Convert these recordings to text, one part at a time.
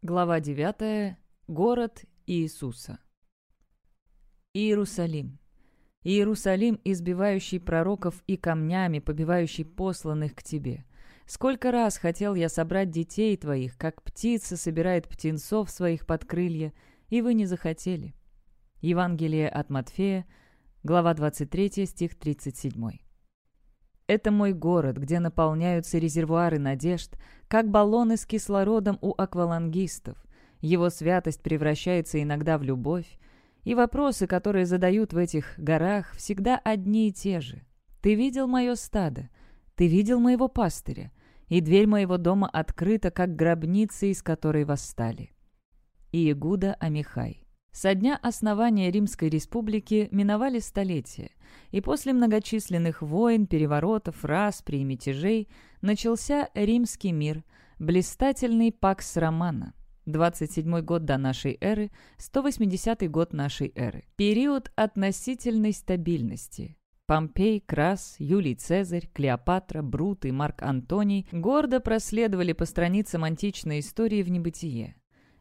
Глава 9. Город Иисуса. Иерусалим. Иерусалим, избивающий пророков и камнями, побивающий посланных к тебе. Сколько раз хотел я собрать детей твоих, как птица собирает птенцов своих под крылья, и вы не захотели. Евангелие от Матфея, глава 23, стих 37. Это мой город, где наполняются резервуары надежд, как баллоны с кислородом у аквалангистов. Его святость превращается иногда в любовь. И вопросы, которые задают в этих горах, всегда одни и те же. «Ты видел мое стадо? Ты видел моего пастыря? И дверь моего дома открыта, как гробница, из которой восстали». Иегуда Амихай со дня основания Римской республики миновали столетия, и после многочисленных войн, переворотов, распри и мятежей начался римский мир, блистательный Пакс Романа. 27 год до нашей эры, 180 год нашей эры. Период относительной стабильности. Помпей, Крас, Юлий Цезарь, Клеопатра, Брут и Марк Антоний гордо проследовали по страницам античной истории в небытие.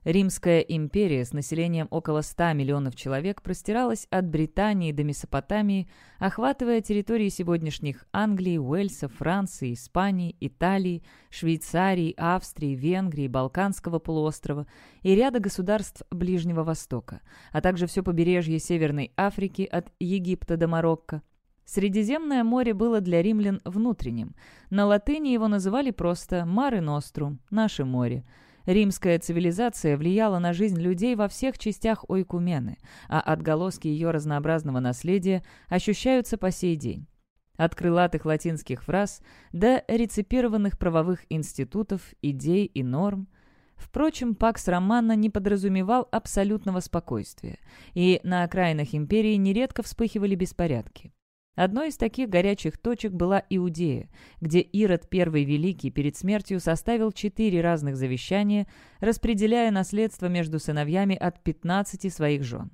Римская империя с населением около 100 миллионов человек простиралась от Британии до Месопотамии, охватывая территории сегодняшних Англии, Уэльса, Франции, Испании, Италии, Швейцарии, Австрии, Венгрии, Балканского полуострова и ряда государств Ближнего Востока, а также все побережье Северной Африки от Египта до Марокко. Средиземное море было для римлян внутренним. На латыни его называли просто «Маре Нострум» — «Наше море». Римская цивилизация влияла на жизнь людей во всех частях Ойкумены, а отголоски ее разнообразного наследия ощущаются по сей день. От крылатых латинских фраз до реципированных правовых институтов, идей и норм. Впрочем, Пакс Романа не подразумевал абсолютного спокойствия, и на окраинах империи нередко вспыхивали беспорядки. Одной из таких горячих точек была Иудея, где Ирод I Великий перед смертью составил четыре разных завещания, распределяя наследство между сыновьями от 15 своих жен.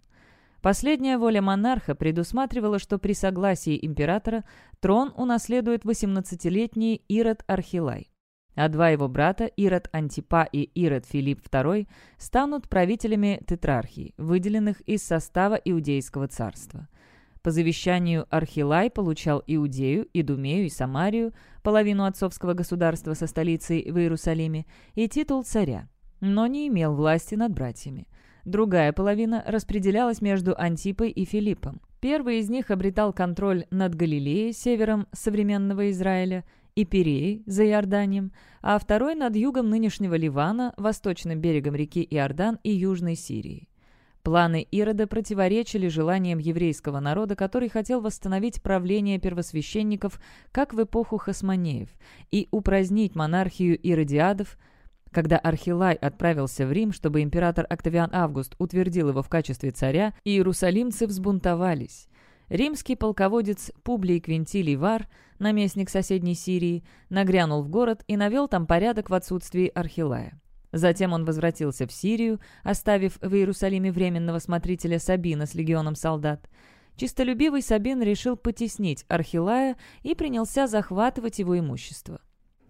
Последняя воля монарха предусматривала, что при согласии императора трон унаследует 18-летний Ирод Архилай, а два его брата, Ирод Антипа и Ирод Филипп II, станут правителями тетрархии, выделенных из состава Иудейского царства. По завещанию Архилай получал Иудею, Идумею и Самарию, половину отцовского государства со столицей в Иерусалиме, и титул царя, но не имел власти над братьями. Другая половина распределялась между Антипой и Филиппом. Первый из них обретал контроль над Галилеей, севером современного Израиля, и Переей, за Иорданием, а второй над югом нынешнего Ливана, восточным берегом реки Иордан и южной Сирией. Планы Ирода противоречили желаниям еврейского народа, который хотел восстановить правление первосвященников, как в эпоху Хасманеев, и упразднить монархию иродиадов. Когда Архилай отправился в Рим, чтобы император Октавиан Август утвердил его в качестве царя, иерусалимцы взбунтовались. Римский полководец Публий Квинтилий Вар, наместник соседней Сирии, нагрянул в город и навел там порядок в отсутствии Архилая. Затем он возвратился в Сирию, оставив в Иерусалиме временного смотрителя Сабина с легионом солдат. Чистолюбивый Сабин решил потеснить Архилая и принялся захватывать его имущество.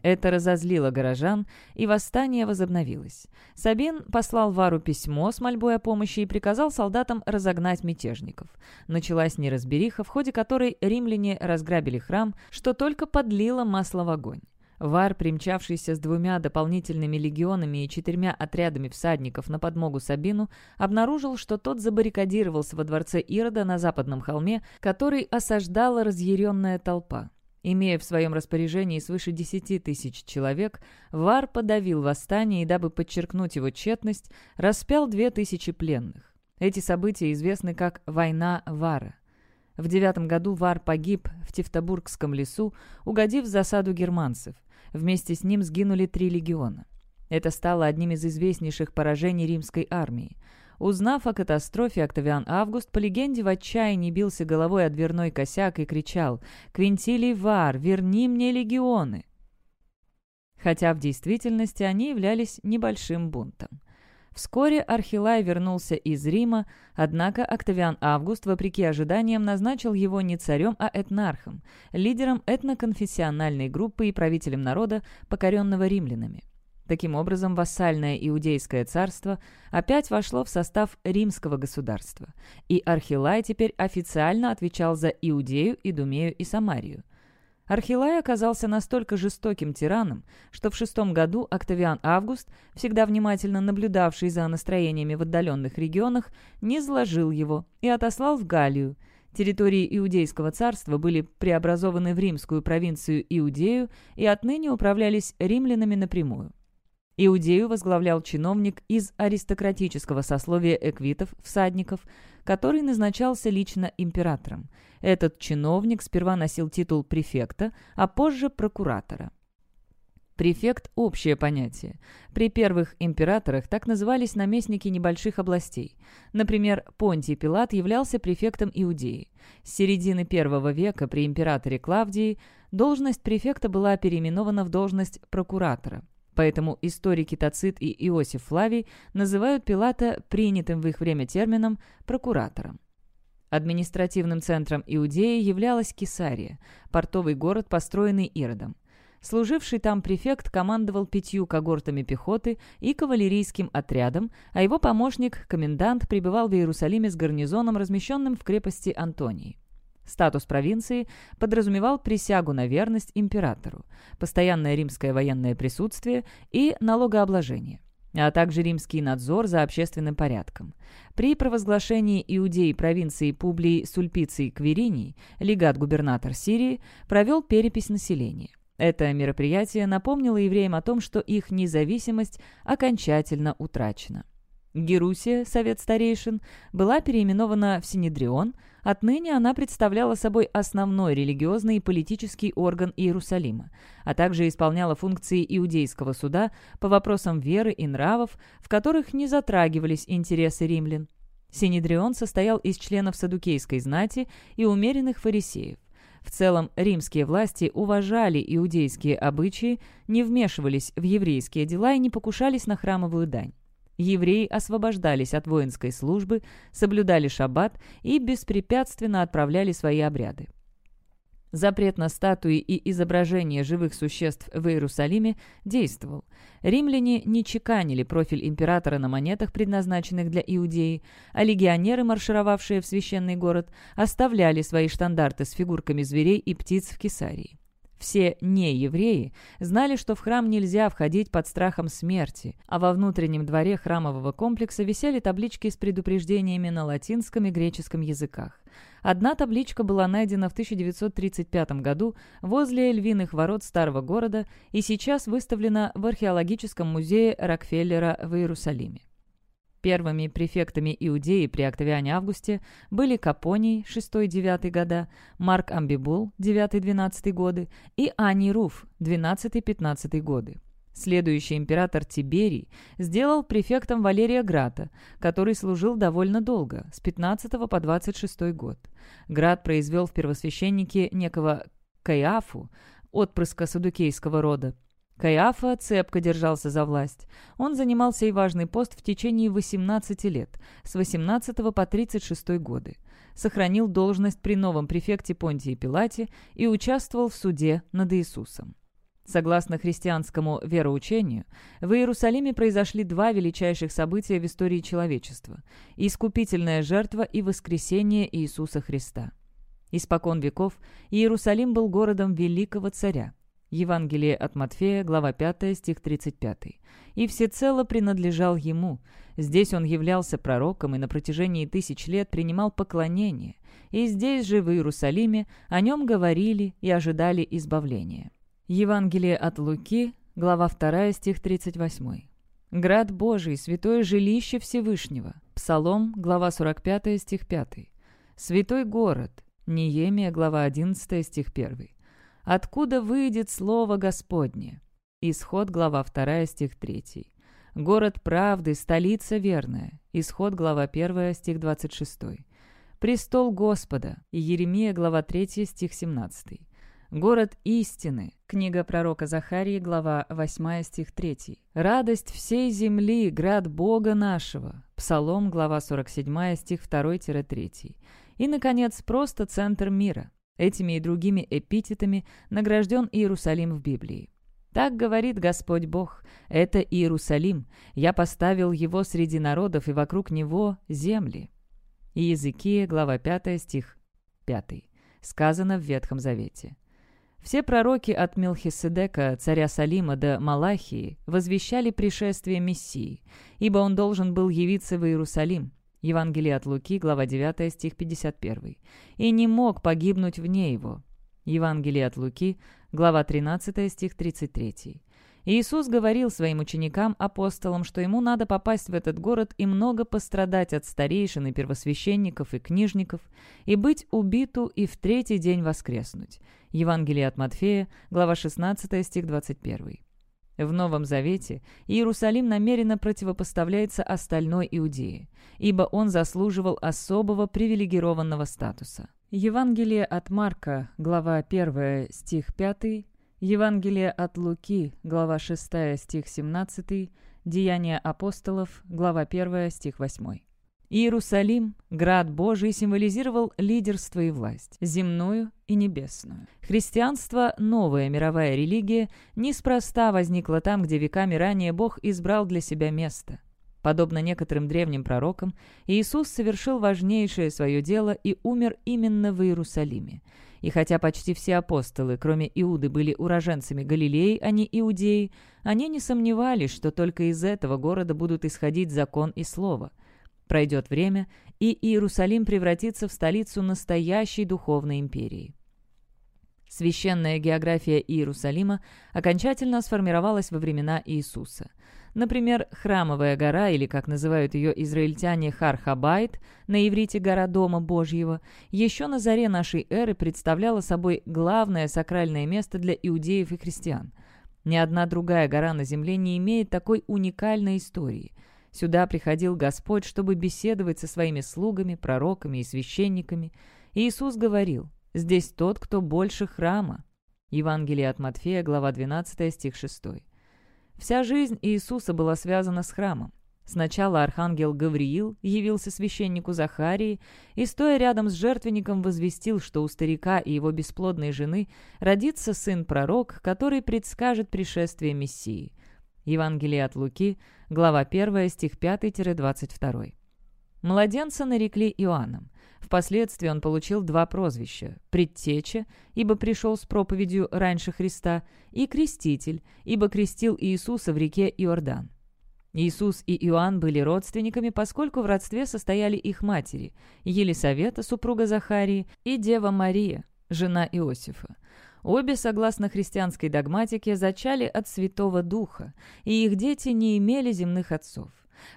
Это разозлило горожан, и восстание возобновилось. Сабин послал Вару письмо с мольбой о помощи и приказал солдатам разогнать мятежников. Началась неразбериха, в ходе которой римляне разграбили храм, что только подлило масло в огонь. Вар, примчавшийся с двумя дополнительными легионами и четырьмя отрядами всадников на подмогу Сабину, обнаружил, что тот забаррикадировался во дворце Ирода на западном холме, который осаждала разъяренная толпа. Имея в своем распоряжении свыше десяти тысяч человек, Вар подавил восстание и, дабы подчеркнуть его тщетность, распял две тысячи пленных. Эти события известны как «Война Вара». В девятом году Вар погиб в Тевтобургском лесу, угодив в засаду германцев. Вместе с ним сгинули три легиона. Это стало одним из известнейших поражений римской армии. Узнав о катастрофе, Октавиан Август по легенде в отчаянии бился головой о дверной косяк и кричал «Квинтилий Вар, верни мне легионы!» Хотя в действительности они являлись небольшим бунтом. Вскоре Архилай вернулся из Рима, однако Октавиан Август, вопреки ожиданиям, назначил его не царем, а этнархом, лидером этноконфессиональной группы и правителем народа, покоренного римлянами. Таким образом, вассальное Иудейское царство опять вошло в состав римского государства, и Архилай теперь официально отвечал за Иудею, Идумею и Самарию. Архилай оказался настолько жестоким тираном, что в шестом году Октавиан Август, всегда внимательно наблюдавший за настроениями в отдаленных регионах, не сложил его и отослал в Галлию. Территории Иудейского царства были преобразованы в римскую провинцию Иудею и отныне управлялись римлянами напрямую. Иудею возглавлял чиновник из аристократического сословия эквитов, всадников, который назначался лично императором. Этот чиновник сперва носил титул префекта, а позже прокуратора. Префект – общее понятие. При первых императорах так назывались наместники небольших областей. Например, Понтий Пилат являлся префектом Иудеи. С середины первого века при императоре Клавдии должность префекта была переименована в должность прокуратора – Поэтому историки Тацит и Иосиф Флавий называют Пилата принятым в их время термином «прокуратором». Административным центром Иудеи являлась Кесария, портовый город, построенный Иродом. Служивший там префект командовал пятью когортами пехоты и кавалерийским отрядом, а его помощник, комендант, пребывал в Иерусалиме с гарнизоном, размещенным в крепости Антонии. Статус провинции подразумевал присягу на верность императору, постоянное римское военное присутствие и налогообложение, а также римский надзор за общественным порядком. При провозглашении иудеи провинции Публий Сульпиций Квириний легат-губернатор Сирии провел перепись населения. Это мероприятие напомнило евреям о том, что их независимость окончательно утрачена. Герусия, совет старейшин, была переименована в Синедрион – Отныне она представляла собой основной религиозный и политический орган Иерусалима, а также исполняла функции иудейского суда по вопросам веры и нравов, в которых не затрагивались интересы римлян. Синедрион состоял из членов садукейской знати и умеренных фарисеев. В целом, римские власти уважали иудейские обычаи, не вмешивались в еврейские дела и не покушались на храмовую дань. Евреи освобождались от воинской службы, соблюдали шаббат и беспрепятственно отправляли свои обряды. Запрет на статуи и изображения живых существ в Иерусалиме действовал. Римляне не чеканили профиль императора на монетах, предназначенных для Иудеи, а легионеры, маршировавшие в священный город, оставляли свои штандарты с фигурками зверей и птиц в Кесарии. Все неевреи знали, что в храм нельзя входить под страхом смерти, а во внутреннем дворе храмового комплекса висели таблички с предупреждениями на латинском и греческом языках. Одна табличка была найдена в 1935 году возле львиных ворот старого города и сейчас выставлена в археологическом музее Рокфеллера в Иерусалиме. Первыми префектами Иудеи при Октавиане Августе были Капоний 6-9 года, Марк Амбибул 9-12 годы и Ани Руф 12-15 годы. Следующий император Тиберий сделал префектом Валерия Грата, который служил довольно долго, с 15 по 26 год. Град произвел в первосвященнике некого Каиафу, отпрыска садукейского рода, Каиафа цепко держался за власть. Он занимал сей важный пост в течение 18 лет, с 18 по 36 годы. Сохранил должность при новом префекте Понтии Пилате и участвовал в суде над Иисусом. Согласно христианскому вероучению, в Иерусалиме произошли два величайших события в истории человечества – искупительная жертва и воскресение Иисуса Христа. Испокон веков Иерусалим был городом великого царя, Евангелие от Матфея, глава 5, стих 35. «И всецело принадлежал ему. Здесь он являлся пророком и на протяжении тысяч лет принимал поклонение. И здесь же, в Иерусалиме, о нем говорили и ожидали избавления». Евангелие от Луки, глава 2, стих 38. «Град Божий, святое жилище Всевышнего». Псалом, глава 45, стих 5. «Святой город». Неемия, глава 11, стих 1. Откуда выйдет слово Господне? Исход, глава 2, стих 3. Город правды, столица верная. Исход, глава 1, стих 26. Престол Господа. Еремия, глава 3, стих 17. Город истины. Книга пророка Захарии, глава 8, стих 3. Радость всей земли, град Бога нашего. Псалом, глава 47, стих 2-3. И, наконец, просто центр мира. Этими и другими эпитетами награжден Иерусалим в Библии. Так говорит Господь Бог. Это Иерусалим. Я поставил его среди народов, и вокруг него земли. Иезекия, глава 5, стих 5. Сказано в Ветхом Завете. Все пророки от Милхиседека, царя Салима до Малахии, возвещали пришествие Мессии, ибо он должен был явиться в Иерусалим. Евангелие от Луки, глава 9, стих 51. «И не мог погибнуть вне его». Евангелие от Луки, глава 13, стих 33. Иисус говорил своим ученикам-апостолам, что ему надо попасть в этот город и много пострадать от старейшин и первосвященников и книжников, и быть убиту и в третий день воскреснуть. Евангелие от Матфея, глава 16, стих 21. В Новом Завете Иерусалим намеренно противопоставляется остальной Иудее, ибо он заслуживал особого привилегированного статуса. Евангелие от Марка, глава 1, стих 5, Евангелие от Луки, глава 6, стих 17, Деяния апостолов, глава 1, стих 8. Иерусалим, град Божий, символизировал лидерство и власть, земную и небесную. Христианство, новая мировая религия, неспроста возникла там, где веками ранее Бог избрал для себя место – Подобно некоторым древним пророкам, Иисус совершил важнейшее свое дело и умер именно в Иерусалиме. И хотя почти все апостолы, кроме Иуды, были уроженцами Галилеи, а не Иудеи, они не сомневались, что только из этого города будут исходить закон и слово. Пройдет время, и Иерусалим превратится в столицу настоящей духовной империи. Священная география Иерусалима окончательно сформировалась во времена Иисуса – Например, Храмовая гора, или, как называют ее израильтяне, Хархабайт, на иврите «Гора Дома Божьего», еще на заре нашей эры представляла собой главное сакральное место для иудеев и христиан. Ни одна другая гора на земле не имеет такой уникальной истории. Сюда приходил Господь, чтобы беседовать со своими слугами, пророками и священниками. И Иисус говорил, «Здесь тот, кто больше храма». Евангелие от Матфея, глава 12, стих 6. Вся жизнь Иисуса была связана с храмом. Сначала архангел Гавриил явился священнику Захарии и, стоя рядом с жертвенником, возвестил, что у старика и его бесплодной жены родится сын-пророк, который предскажет пришествие Мессии. Евангелие от Луки, глава 1, стих 5-22. Младенца нарекли Иоанном. Впоследствии он получил два прозвища – «Предтеча», ибо пришел с проповедью раньше Христа, и «Креститель», ибо крестил Иисуса в реке Иордан. Иисус и Иоанн были родственниками, поскольку в родстве состояли их матери – Елисавета, супруга Захарии, и Дева Мария, жена Иосифа. Обе, согласно христианской догматике, зачали от Святого Духа, и их дети не имели земных отцов.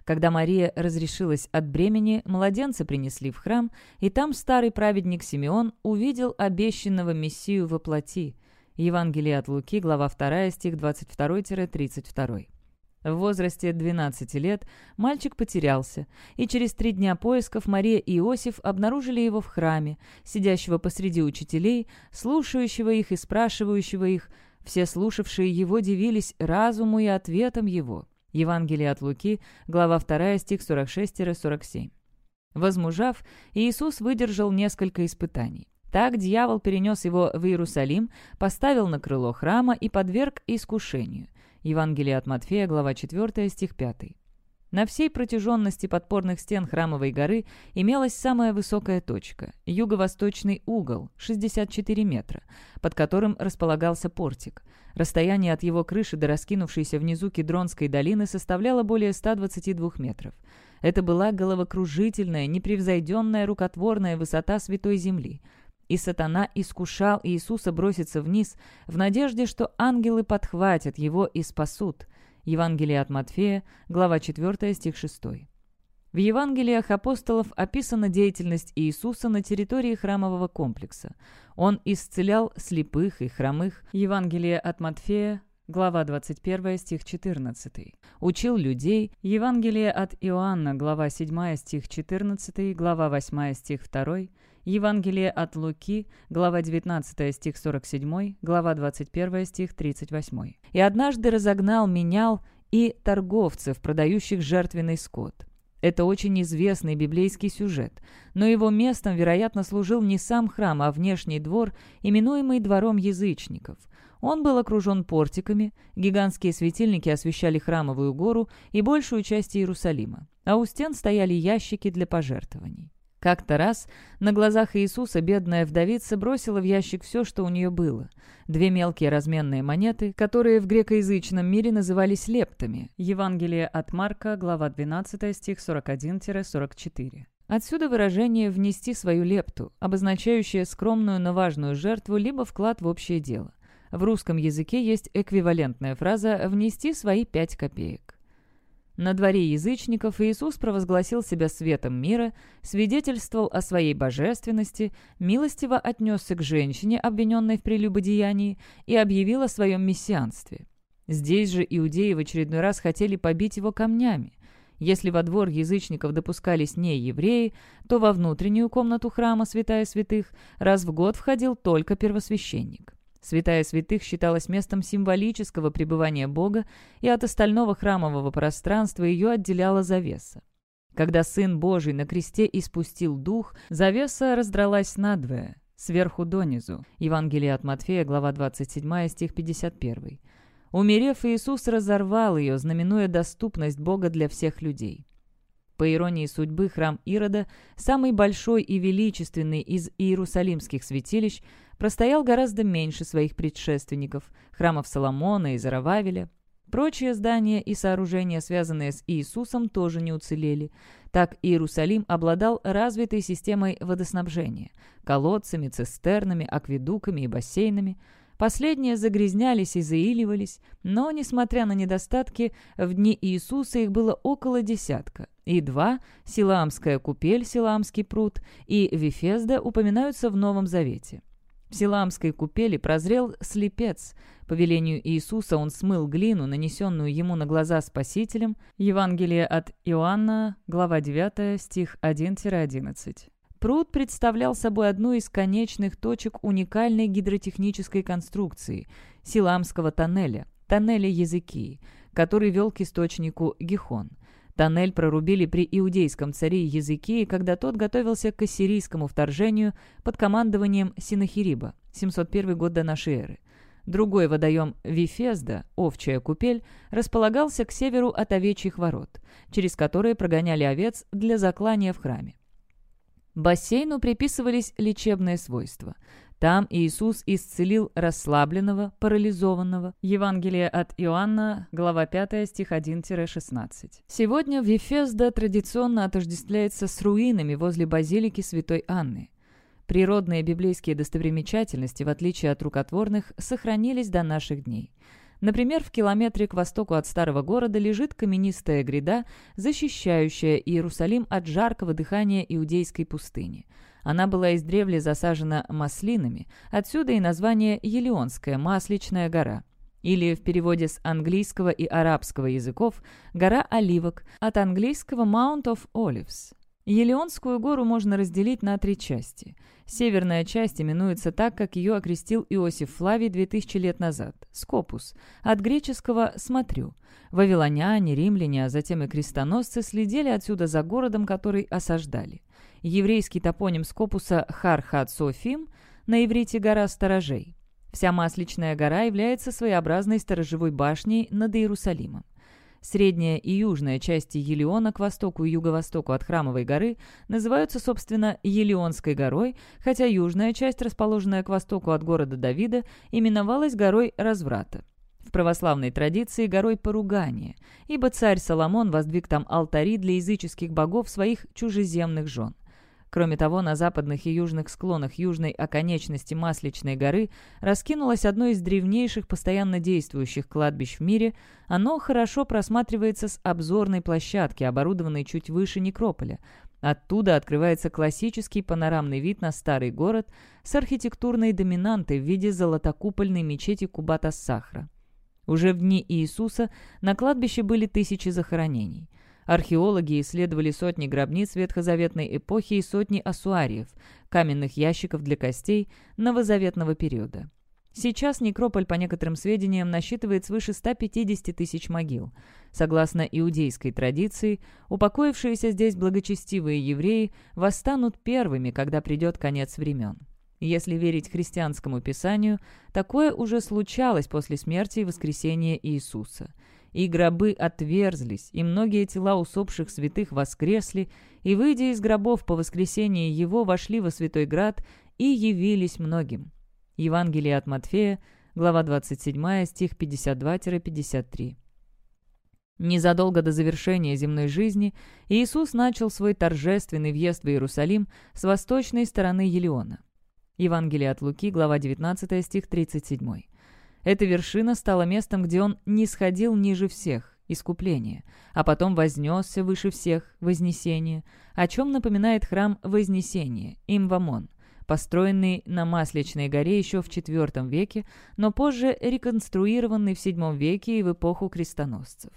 Когда Мария разрешилась от бремени, младенца принесли в храм, и там старый праведник Симеон увидел обещанного Мессию во плоти. Евангелие от Луки, глава 2, стих 22-32. В возрасте 12 лет мальчик потерялся, и через три дня поисков Мария и Иосиф обнаружили его в храме, сидящего посреди учителей, слушающего их и спрашивающего их. Все слушавшие его дивились разуму и ответам его. Евангелие от Луки, глава 2, стих 46-47. Возмужав, Иисус выдержал несколько испытаний. Так дьявол перенес его в Иерусалим, поставил на крыло храма и подверг искушению. Евангелие от Матфея, глава 4, стих 5. На всей протяженности подпорных стен Храмовой горы имелась самая высокая точка – юго-восточный угол, 64 метра, под которым располагался портик. Расстояние от его крыши до раскинувшейся внизу Кедронской долины составляло более 122 метров. Это была головокружительная, непревзойденная рукотворная высота Святой Земли. И сатана искушал Иисуса броситься вниз в надежде, что ангелы подхватят его и спасут – Евангелие от Матфея, глава 4, стих 6. В Евангелиях апостолов описана деятельность Иисуса на территории храмового комплекса. Он исцелял слепых и хромых. Евангелие от Матфея, глава 21, стих 14. Учил людей. Евангелие от Иоанна, глава 7, стих 14, глава 8, стих 2. Евангелие от Луки, глава 19, стих 47, глава 21, стих 38. «И однажды разогнал, менял и торговцев, продающих жертвенный скот». Это очень известный библейский сюжет, но его местом, вероятно, служил не сам храм, а внешний двор, именуемый двором язычников. Он был окружен портиками, гигантские светильники освещали храмовую гору и большую часть Иерусалима, а у стен стояли ящики для пожертвований. Как-то раз на глазах Иисуса бедная вдовица бросила в ящик все, что у нее было. Две мелкие разменные монеты, которые в грекоязычном мире назывались лептами. Евангелие от Марка, глава 12, стих 41-44. Отсюда выражение «внести свою лепту», обозначающее скромную, но важную жертву либо вклад в общее дело. В русском языке есть эквивалентная фраза «внести свои пять копеек». На дворе язычников Иисус провозгласил себя светом мира, свидетельствовал о своей божественности, милостиво отнесся к женщине, обвиненной в прелюбодеянии, и объявил о своем мессианстве. Здесь же иудеи в очередной раз хотели побить его камнями. Если во двор язычников допускались не евреи, то во внутреннюю комнату храма святая святых раз в год входил только первосвященник. Святая святых считалась местом символического пребывания Бога, и от остального храмового пространства ее отделяла завеса. Когда Сын Божий на кресте испустил дух, завеса раздралась надвое, сверху донизу. Евангелие от Матфея, глава 27, стих 51. Умерев, Иисус разорвал ее, знаменуя доступность Бога для всех людей. По иронии судьбы, храм Ирода, самый большой и величественный из иерусалимских святилищ, простоял гораздо меньше своих предшественников, храмов Соломона и Зарававеля. Прочие здания и сооружения, связанные с Иисусом, тоже не уцелели. Так Иерусалим обладал развитой системой водоснабжения – колодцами, цистернами, акведуками и бассейнами. Последние загрязнялись и заиливались, но, несмотря на недостатки, в дни Иисуса их было около десятка, и два – Силамская купель, Силамский пруд и Вифезда упоминаются в Новом Завете. В Силамской купели прозрел слепец. По велению Иисуса он смыл глину, нанесенную ему на глаза Спасителем. Евангелие от Иоанна, глава 9, стих 1-11. Пруд представлял собой одну из конечных точек уникальной гидротехнической конструкции – Силамского тоннеля, тоннеля Языки, который вел к источнику Гихон – Тоннель прорубили при иудейском царе Языкии, когда тот готовился к ассирийскому вторжению под командованием Синахириба, 701 год до нашей эры. Другой водоем Вифезда, овчая купель, располагался к северу от овечьих ворот, через которые прогоняли овец для заклания в храме. Бассейну приписывались лечебные свойства. Там Иисус исцелил расслабленного, парализованного. Евангелие от Иоанна, глава 5, стих 1-16. Сегодня Вифезда традиционно отождествляется с руинами возле базилики Святой Анны. Природные библейские достопримечательности, в отличие от рукотворных, сохранились до наших дней. Например, в километре к востоку от старого города лежит каменистая гряда, защищающая Иерусалим от жаркого дыхания иудейской пустыни – она была издревле засажена маслинами, отсюда и название Елеонская масличная гора. Или в переводе с английского и арабского языков «гора оливок», от английского Mount of Olives. Елеонскую гору можно разделить на три части. Северная часть именуется так, как ее окрестил Иосиф Флавий 2000 лет назад – Скопус, от греческого «смотрю». Вавилоняне, римляне, а затем и крестоносцы следили отсюда за городом, который осаждали еврейский топоним Скопуса Хар-Хат-Софим, на иврите «гора сторожей». Вся Масличная гора является своеобразной сторожевой башней над Иерусалимом. Средняя и южная части Елеона к востоку и юго-востоку от Храмовой горы называются, собственно, Елеонской горой, хотя южная часть, расположенная к востоку от города Давида, именовалась горой Разврата. В православной традиции горой поругания, ибо царь Соломон воздвиг там алтари для языческих богов своих чужеземных жен. Кроме того, на западных и южных склонах южной оконечности Масличной горы раскинулось одно из древнейших постоянно действующих кладбищ в мире. Оно хорошо просматривается с обзорной площадки, оборудованной чуть выше некрополя. Оттуда открывается классический панорамный вид на старый город с архитектурной доминантой в виде золотокупольной мечети Кубата-Сахра. Уже в дни Иисуса на кладбище были тысячи захоронений. Археологи исследовали сотни гробниц ветхозаветной эпохи и сотни асуариев, каменных ящиков для костей новозаветного периода. Сейчас некрополь, по некоторым сведениям, насчитывает свыше 150 тысяч могил. Согласно иудейской традиции, упокоившиеся здесь благочестивые евреи восстанут первыми, когда придет конец времен. Если верить христианскому писанию, такое уже случалось после смерти и воскресения Иисуса. И гробы отверзлись, и многие тела усопших святых воскресли, и, выйдя из гробов по воскресении Его, вошли во Святой Град и явились многим. Евангелие от Матфея, глава 27, стих 52-53. Незадолго до завершения земной жизни Иисус начал свой торжественный въезд в Иерусалим с восточной стороны Елеона. Евангелие от Луки, глава 19, стих 37. Эта вершина стала местом, где он не сходил ниже всех, искупление, а потом вознесся выше всех, вознесение, о чем напоминает храм Вознесения, Имвамон, построенный на Масличной горе еще в IV веке, но позже реконструированный в VII веке и в эпоху крестоносцев.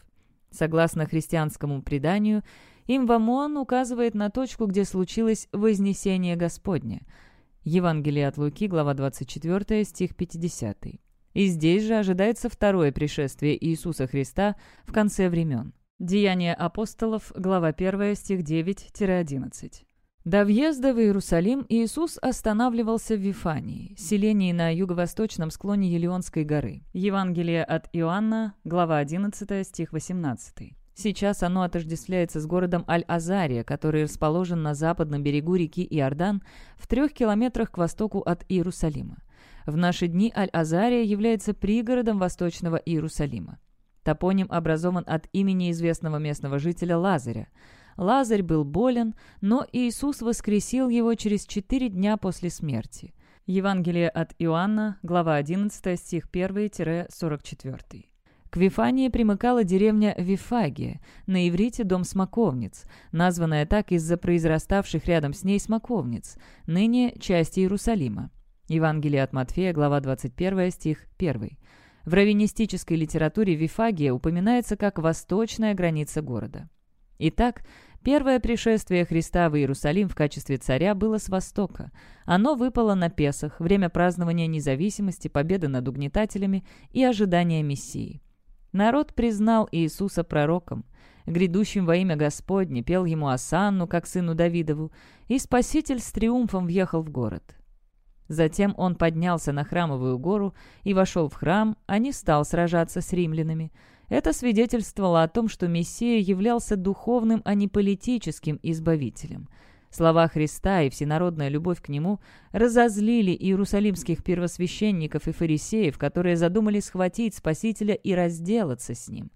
Согласно христианскому преданию, Имвамон указывает на точку, где случилось Вознесение Господне – Евангелие от Луки, глава 24, стих 50. И здесь же ожидается второе пришествие Иисуса Христа в конце времен. Деяния апостолов, глава 1, стих 9-11. До въезда в Иерусалим Иисус останавливался в Вифании, селении на юго-восточном склоне Елеонской горы. Евангелие от Иоанна, глава 11, стих 18. Сейчас оно отождествляется с городом Аль-Азария, который расположен на западном берегу реки Иордан в трех километрах к востоку от Иерусалима. В наши дни Аль-Азария является пригородом восточного Иерусалима. Топоним образован от имени известного местного жителя Лазаря. Лазарь был болен, но Иисус воскресил его через четыре дня после смерти. Евангелие от Иоанна, глава 11, стих 1-44. К Вифании примыкала деревня Вифагия, на иврите дом смоковниц, названная так из-за произраставших рядом с ней смоковниц, ныне части Иерусалима. Евангелие от Матфея, глава 21, стих 1. В раввинистической литературе Вифагия упоминается как восточная граница города. Итак, первое пришествие Христа в Иерусалим в качестве царя было с востока. Оно выпало на Песах, время празднования независимости, победы над угнетателями и ожидания Мессии. Народ признал Иисуса пророком, грядущим во имя Господне, пел ему Асанну, как сыну Давидову, и Спаситель с триумфом въехал в город. Затем он поднялся на храмовую гору и вошел в храм, а не стал сражаться с римлянами. Это свидетельствовало о том, что Мессия являлся духовным, а не политическим избавителем – Слова Христа и всенародная любовь к Нему разозлили иерусалимских первосвященников и фарисеев, которые задумали схватить Спасителя и разделаться с Ним.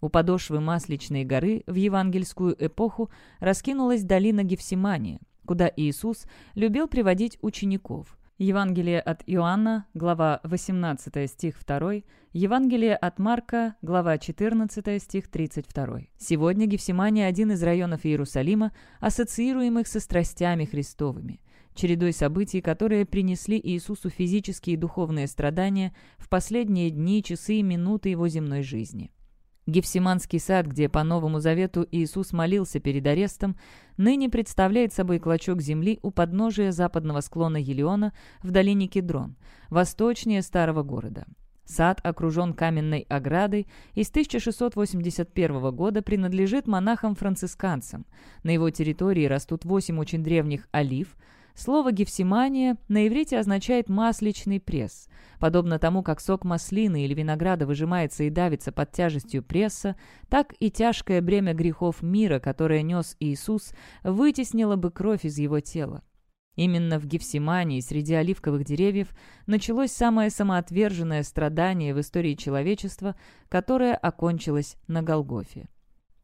У подошвы Масличной горы в евангельскую эпоху раскинулась долина Гефсимания, куда Иисус любил приводить учеников. Евангелие от Иоанна, глава 18, стих 2, Евангелие от Марка, глава 14, стих 32. Сегодня Гефсимания – один из районов Иерусалима, ассоциируемых со страстями Христовыми, чередой событий, которые принесли Иисусу физические и духовные страдания в последние дни, часы и минуты его земной жизни. Гефсиманский сад, где по Новому Завету Иисус молился перед арестом, ныне представляет собой клочок земли у подножия западного склона Елеона в долине Кедрон, восточнее старого города. Сад окружен каменной оградой и с 1681 года принадлежит монахам-францисканцам. На его территории растут восемь очень древних олив – Слово «гефсимания» на иврите означает «масличный пресс». Подобно тому, как сок маслины или винограда выжимается и давится под тяжестью пресса, так и тяжкое бремя грехов мира, которое нес Иисус, вытеснило бы кровь из его тела. Именно в Гефсимании среди оливковых деревьев началось самое самоотверженное страдание в истории человечества, которое окончилось на Голгофе.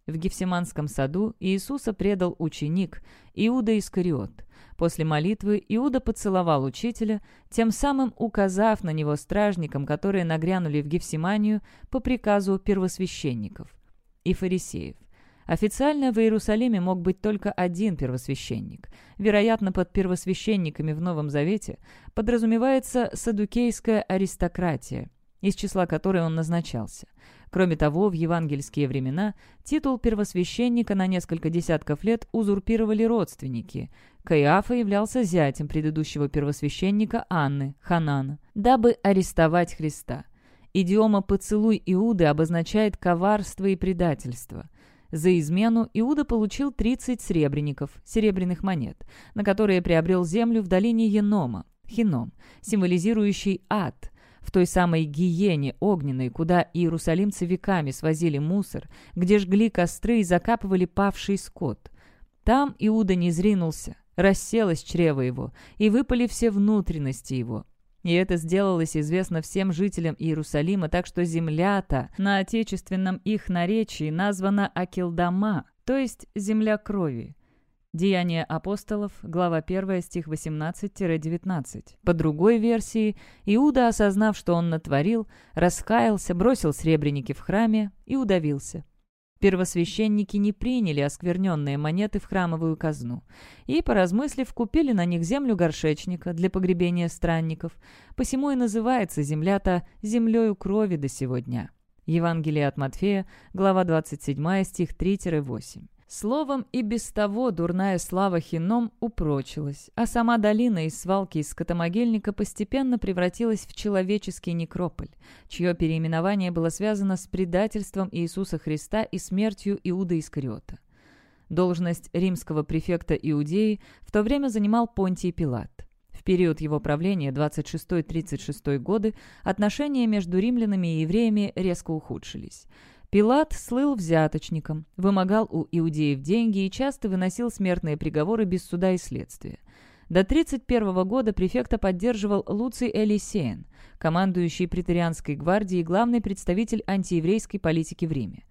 В Гефсиманском саду Иисуса предал ученик Иуда Искариот. После молитвы Иуда поцеловал учителя, тем самым указав на него стражникам, которые нагрянули в Гефсиманию по приказу первосвященников и фарисеев. Официально в Иерусалиме мог быть только один первосвященник. Вероятно, под первосвященниками в Новом Завете подразумевается садукейская аристократия, из числа которой он назначался. Кроме того, в евангельские времена титул первосвященника на несколько десятков лет узурпировали родственники. Каиафа являлся зятем предыдущего первосвященника Анны, Ханана, дабы арестовать Христа. Идиома «поцелуй Иуды» обозначает коварство и предательство. За измену Иуда получил 30 сребреников, серебряных монет, на которые приобрел землю в долине Енома, Хином, символизирующий ад, в той самой гиене огненной, куда иерусалимцы веками свозили мусор, где жгли костры и закапывали павший скот. Там Иуда не зринулся, расселось чрево его, и выпали все внутренности его. И это сделалось известно всем жителям Иерусалима, так что земля-то на отечественном их наречии названа Акилдама, то есть земля крови. Деяния апостолов, глава 1, стих 18-19. По другой версии, Иуда, осознав, что он натворил, раскаялся, бросил сребреники в храме и удавился. Первосвященники не приняли оскверненные монеты в храмовую казну и, поразмыслив, купили на них землю горшечника для погребения странников, посему и называется земля-то землею крови до сего дня. Евангелие от Матфея, глава 27, стих 3-8. Словом, и без того дурная слава Хином упрочилась, а сама долина из свалки из скотомогильника постепенно превратилась в человеческий некрополь, чье переименование было связано с предательством Иисуса Христа и смертью Иуда Искариота. Должность римского префекта Иудеи в то время занимал Понтий Пилат. В период его правления 26-36 годы отношения между римлянами и евреями резко ухудшились. Пилат слыл взяточником, вымогал у иудеев деньги и часто выносил смертные приговоры без суда и следствия. До 31 года префекта поддерживал Луций Элисеен, командующий претерианской гвардией и главный представитель антиеврейской политики в Риме.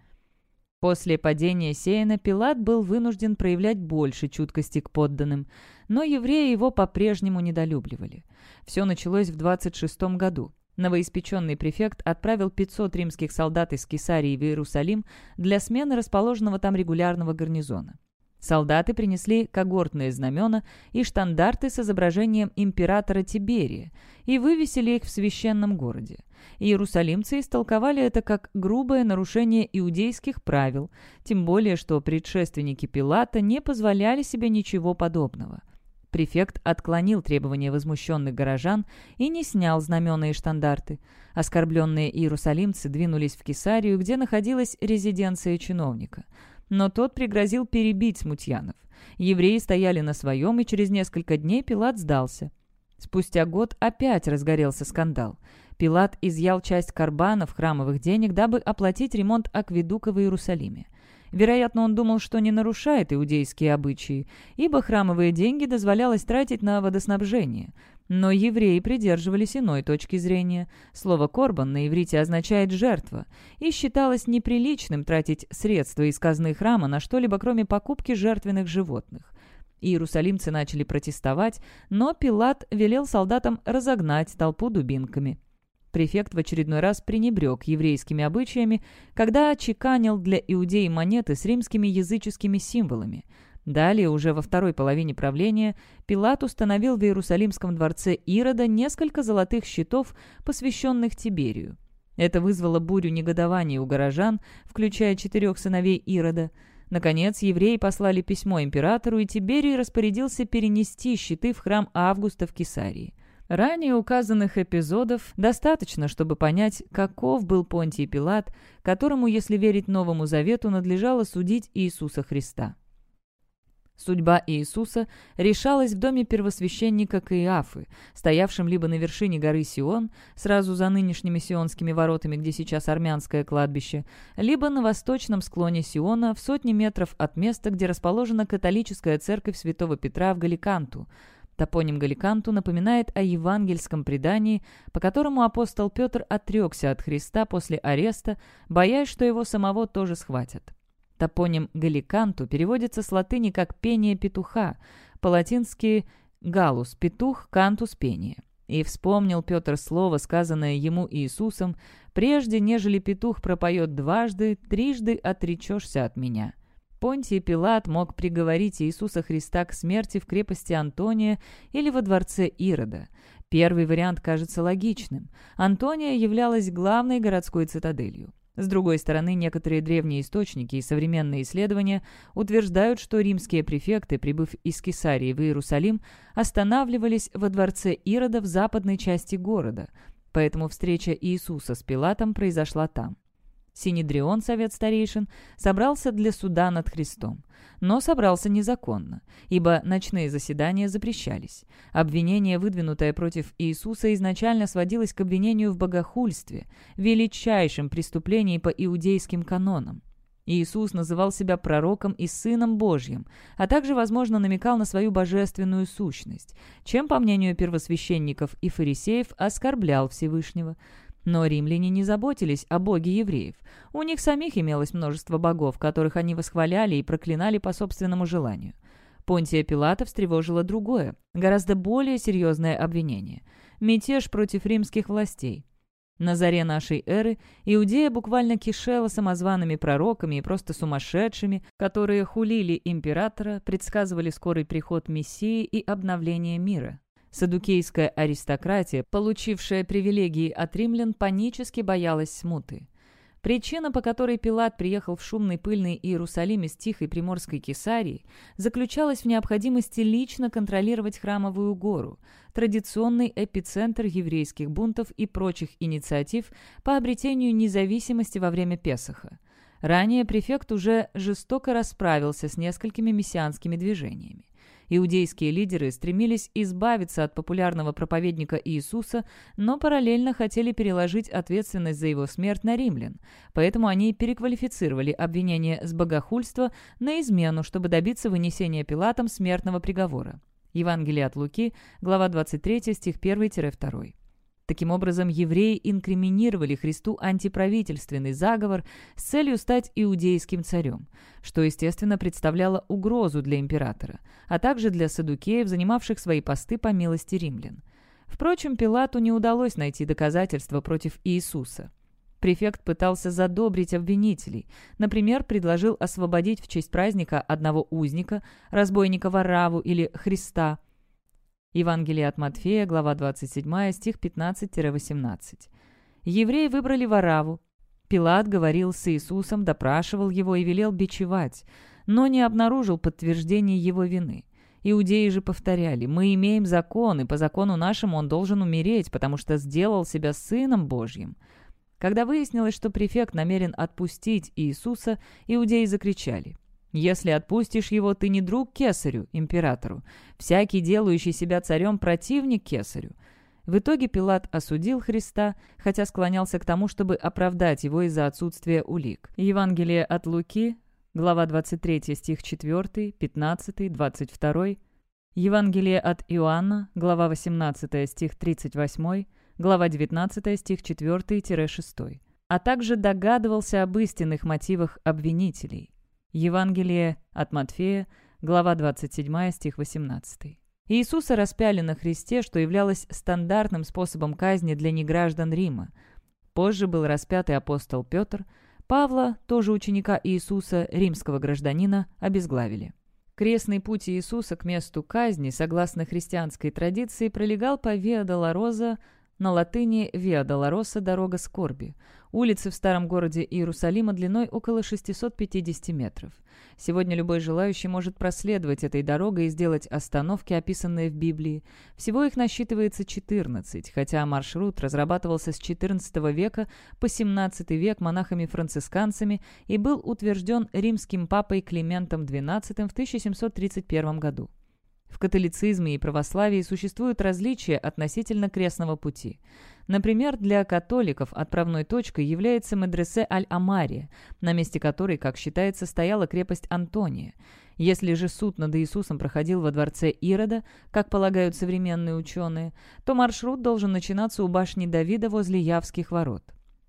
После падения Сеяна Пилат был вынужден проявлять больше чуткости к подданным, но евреи его по-прежнему недолюбливали. Все началось в 26 году, Новоиспеченный префект отправил 500 римских солдат из Кесарии в Иерусалим для смены расположенного там регулярного гарнизона. Солдаты принесли когортные знамена и штандарты с изображением императора Тиберия и вывесили их в священном городе. Иерусалимцы истолковали это как грубое нарушение иудейских правил, тем более что предшественники Пилата не позволяли себе ничего подобного – Префект отклонил требования возмущенных горожан и не снял знамена и штандарты. Оскорбленные иерусалимцы двинулись в Кесарию, где находилась резиденция чиновника. Но тот пригрозил перебить смутьянов. Евреи стояли на своем, и через несколько дней Пилат сдался. Спустя год опять разгорелся скандал. Пилат изъял часть карбанов храмовых денег, дабы оплатить ремонт акведука в Иерусалиме. Вероятно, он думал, что не нарушает иудейские обычаи, ибо храмовые деньги дозволялось тратить на водоснабжение. Но евреи придерживались иной точки зрения. Слово «корбан» на иврите означает «жертва», и считалось неприличным тратить средства из казны храма на что-либо, кроме покупки жертвенных животных. Иерусалимцы начали протестовать, но Пилат велел солдатам разогнать толпу дубинками. Префект в очередной раз пренебрег еврейскими обычаями, когда чеканил для иудеи монеты с римскими языческими символами. Далее, уже во второй половине правления, Пилат установил в Иерусалимском дворце Ирода несколько золотых щитов, посвященных Тиберию. Это вызвало бурю негодования у горожан, включая четырех сыновей Ирода. Наконец, евреи послали письмо императору, и Тиберий распорядился перенести щиты в храм Августа в Кесарии. Ранее указанных эпизодов достаточно, чтобы понять, каков был Понтий Пилат, которому, если верить Новому Завету, надлежало судить Иисуса Христа. Судьба Иисуса решалась в доме первосвященника Каиафы, стоявшем либо на вершине горы Сион, сразу за нынешними сионскими воротами, где сейчас армянское кладбище, либо на восточном склоне Сиона в сотни метров от места, где расположена католическая церковь святого Петра в Галиканту – Топоним Галиканту напоминает о евангельском предании, по которому апостол Петр отрекся от Христа после ареста, боясь, что его самого тоже схватят. Топоним Галиканту переводится с латыни как «пение петуха», по-латински «галус» — «петух», «кантус» — «пение». И вспомнил Петр слово, сказанное ему Иисусом, «Прежде, нежели петух пропоет дважды, трижды отречешься от меня». Понтий Пилат мог приговорить Иисуса Христа к смерти в крепости Антония или во дворце Ирода. Первый вариант кажется логичным. Антония являлась главной городской цитаделью. С другой стороны, некоторые древние источники и современные исследования утверждают, что римские префекты, прибыв из Кесарии в Иерусалим, останавливались во дворце Ирода в западной части города, поэтому встреча Иисуса с Пилатом произошла там. Синедрион, совет старейшин, собрался для суда над Христом. Но собрался незаконно, ибо ночные заседания запрещались. Обвинение, выдвинутое против Иисуса, изначально сводилось к обвинению в богохульстве, величайшем преступлении по иудейским канонам. Иисус называл себя пророком и сыном Божьим, а также, возможно, намекал на свою божественную сущность, чем, по мнению первосвященников и фарисеев, оскорблял Всевышнего. Но римляне не заботились о боге евреев. У них самих имелось множество богов, которых они восхваляли и проклинали по собственному желанию. Понтия Пилата встревожило другое, гораздо более серьезное обвинение – мятеж против римских властей. На заре нашей эры Иудея буквально кишела самозваными пророками и просто сумасшедшими, которые хулили императора, предсказывали скорый приход Мессии и обновление мира. Садукейская аристократия, получившая привилегии от римлян, панически боялась смуты. Причина, по которой Пилат приехал в шумный пыльный Иерусалим из Тихой Приморской Кесарии, заключалась в необходимости лично контролировать Храмовую гору, традиционный эпицентр еврейских бунтов и прочих инициатив по обретению независимости во время Песаха. Ранее префект уже жестоко расправился с несколькими мессианскими движениями. Иудейские лидеры стремились избавиться от популярного проповедника Иисуса, но параллельно хотели переложить ответственность за его смерть на римлян, поэтому они переквалифицировали обвинение с богохульства на измену, чтобы добиться вынесения Пилатом смертного приговора. Евангелие от Луки, глава 23, стих 1-2. Таким образом, евреи инкриминировали Христу антиправительственный заговор с целью стать иудейским царем, что, естественно, представляло угрозу для императора, а также для садукеев, занимавших свои посты по милости римлян. Впрочем, Пилату не удалось найти доказательства против Иисуса. Префект пытался задобрить обвинителей. Например, предложил освободить в честь праздника одного узника, разбойника Вараву или Христа – Евангелие от Матфея, глава 27, стих 15-18. Евреи выбрали Вараву. Пилат говорил с Иисусом, допрашивал его и велел бичевать, но не обнаружил подтверждения его вины. Иудеи же повторяли, «Мы имеем закон, и по закону нашему он должен умереть, потому что сделал себя сыном Божьим». Когда выяснилось, что префект намерен отпустить Иисуса, иудеи закричали, если отпустишь его, ты не друг кесарю, императору. Всякий, делающий себя царем, противник кесарю». В итоге Пилат осудил Христа, хотя склонялся к тому, чтобы оправдать его из-за отсутствия улик. Евангелие от Луки, глава 23, стих 4, 15, 22. Евангелие от Иоанна, глава 18, стих 38, глава 19, стих 4-6. А также догадывался об истинных мотивах обвинителей. Евангелие от Матфея, глава 27, стих 18. Иисуса распяли на Христе, что являлось стандартным способом казни для неграждан Рима. Позже был распят и апостол Петр. Павла, тоже ученика Иисуса, римского гражданина, обезглавили. Крестный путь Иисуса к месту казни, согласно христианской традиции, пролегал по Виа-Долороза на латыни «Виа Долороса» – «Дорога скорби». Улицы в старом городе Иерусалима длиной около 650 метров. Сегодня любой желающий может проследовать этой дорогой и сделать остановки, описанные в Библии. Всего их насчитывается 14, хотя маршрут разрабатывался с XIV века по 17 век монахами-францисканцами и был утвержден римским папой Климентом XII в 1731 году. В католицизме и православии существуют различия относительно крестного пути. Например, для католиков отправной точкой является медресе Аль-Амария, на месте которой, как считается, стояла крепость Антония. Если же суд над Иисусом проходил во дворце Ирода, как полагают современные ученые, то маршрут должен начинаться у башни Давида возле Явских ворот.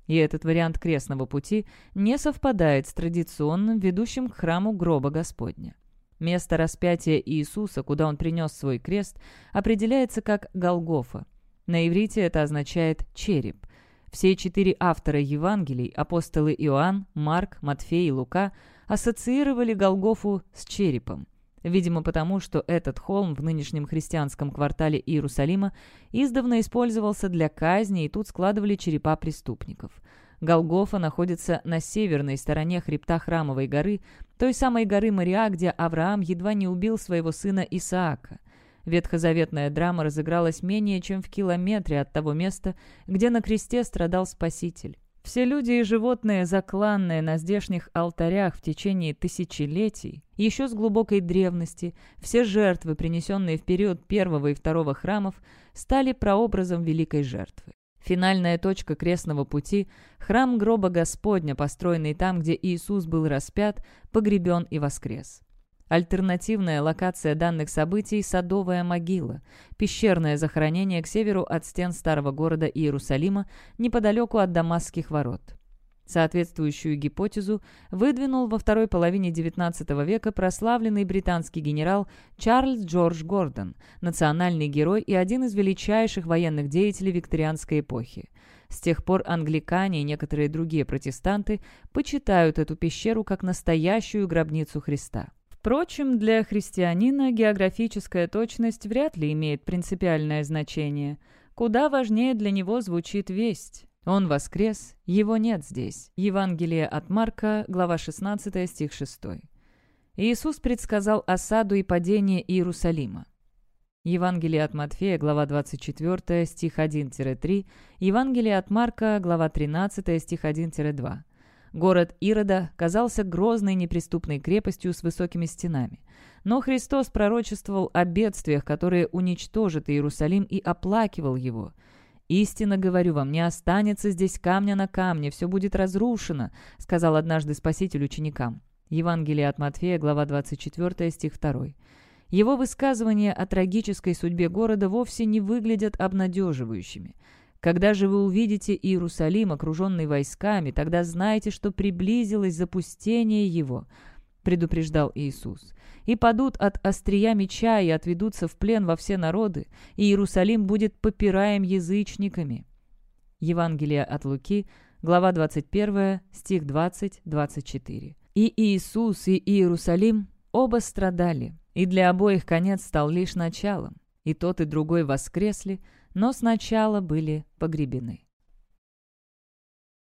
И этот вариант крестного пути не совпадает с традиционным, ведущим к храму гроба Господня. Место распятия Иисуса, куда он принес свой крест, определяется как Голгофа. На иврите это означает «череп». Все четыре автора Евангелий, апостолы Иоанн, Марк, Матфей и Лука, ассоциировали Голгофу с черепом. Видимо, потому что этот холм в нынешнем христианском квартале Иерусалима издавна использовался для казни, и тут складывали черепа преступников – Голгофа находится на северной стороне хребта Храмовой горы, той самой горы Мариа, где Авраам едва не убил своего сына Исаака. Ветхозаветная драма разыгралась менее чем в километре от того места, где на кресте страдал Спаситель. Все люди и животные, закланные на здешних алтарях в течение тысячелетий, еще с глубокой древности, все жертвы, принесенные в период первого и второго храмов, стали прообразом великой жертвы. Финальная точка крестного пути – храм гроба Господня, построенный там, где Иисус был распят, погребен и воскрес. Альтернативная локация данных событий – Садовая могила, пещерное захоронение к северу от стен старого города Иерусалима, неподалеку от Дамасских ворот. Соответствующую гипотезу выдвинул во второй половине XIX века прославленный британский генерал Чарльз Джордж Гордон, национальный герой и один из величайших военных деятелей викторианской эпохи. С тех пор англикане и некоторые другие протестанты почитают эту пещеру как настоящую гробницу Христа. Впрочем, для христианина географическая точность вряд ли имеет принципиальное значение. Куда важнее для него звучит весть. Он воскрес, его нет здесь. Евангелие от Марка, глава 16, стих 6. Иисус предсказал осаду и падение Иерусалима. Евангелие от Матфея, глава 24, стих 1-3, Евангелие от Марка, глава 13, стих 1-2. Город Ирода казался грозной неприступной крепостью с высокими стенами. Но Христос пророчествовал о бедствиях, которые уничтожат Иерусалим, и оплакивал его. «Истинно говорю вам, не останется здесь камня на камне, все будет разрушено», сказал однажды Спаситель ученикам. Евангелие от Матфея, глава 24, стих 2. Его высказывания о трагической судьбе города вовсе не выглядят обнадеживающими. Когда же вы увидите Иерусалим, окруженный войсками, тогда знайте, что приблизилось запустение его», — предупреждал Иисус. «И падут от острия меча и отведутся в плен во все народы, и Иерусалим будет попираем язычниками». Евангелие от Луки, глава 21, стих 20-24. «И Иисус, и Иерусалим оба страдали, и для обоих конец стал лишь началом. И тот, и другой воскресли, но сначала были погребены.